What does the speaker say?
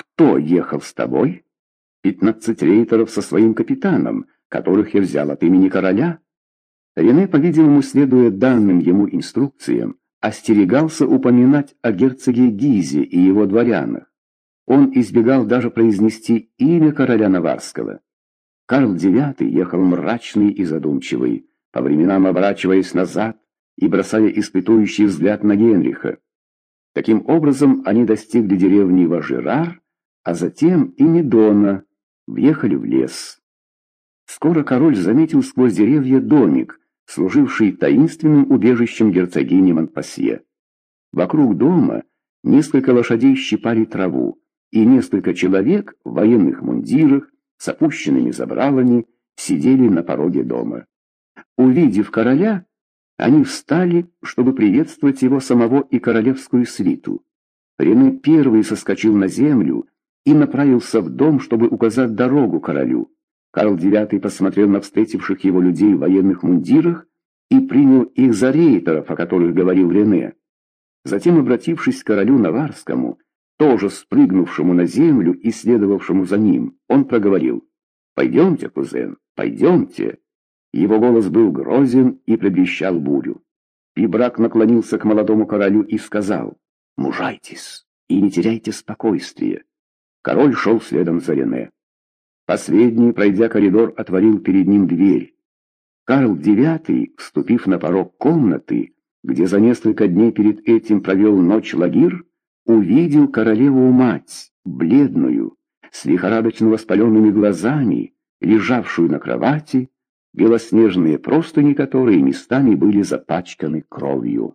«Кто ехал с тобой?» «Пятнадцать рейтеров со своим капитаном, которых я взял от имени короля». Рене, по-видимому, следуя данным ему инструкциям, остерегался упоминать о герцоге Гизе и его дворянах. Он избегал даже произнести имя короля Наварского. Карл IX ехал мрачный и задумчивый, по временам оборачиваясь назад и бросая испытующий взгляд на Генриха. Таким образом, они достигли деревни Важерар, а затем и Недона, въехали в лес. Скоро король заметил сквозь деревья домик, служивший таинственным убежищем герцогини Монпасье. Вокруг дома несколько лошадей щипали траву, и несколько человек в военных мундирах с опущенными забралами сидели на пороге дома. Увидев короля, они встали, чтобы приветствовать его самого и королевскую свиту. Рене первый соскочил на землю и направился в дом, чтобы указать дорогу королю. Карл IX посмотрел на встретивших его людей в военных мундирах и принял их за рейтеров, о которых говорил Рене. Затем, обратившись к королю Наварскому, тоже спрыгнувшему на землю и следовавшему за ним, он проговорил «Пойдемте, кузен, пойдемте». Его голос был грозен и предвещал бурю. Пибрак наклонился к молодому королю и сказал «Мужайтесь и не теряйте спокойствия». Король шел следом за Рене. Последний, пройдя коридор, отворил перед ним дверь. Карл IX, вступив на порог комнаты, где за несколько дней перед этим провел ночь Лагир, увидел королеву-мать, бледную, с лихорадочно воспаленными глазами, лежавшую на кровати, белоснежные простыни которой местами были запачканы кровью.